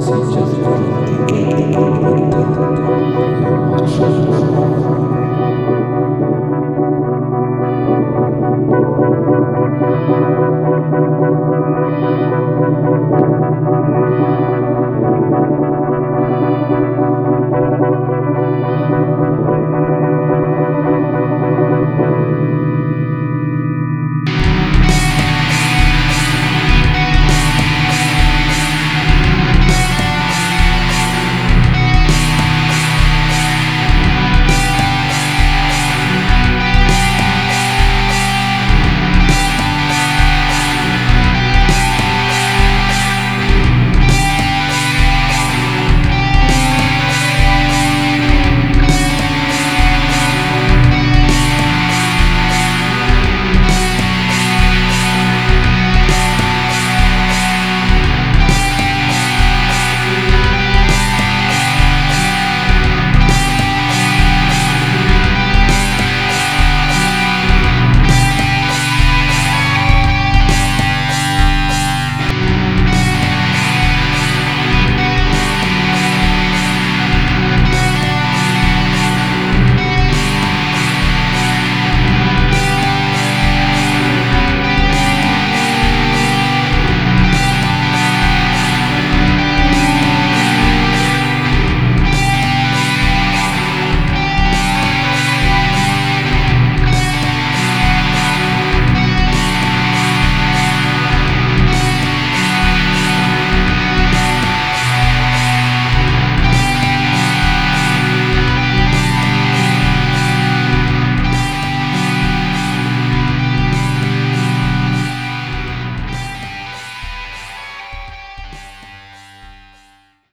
Just.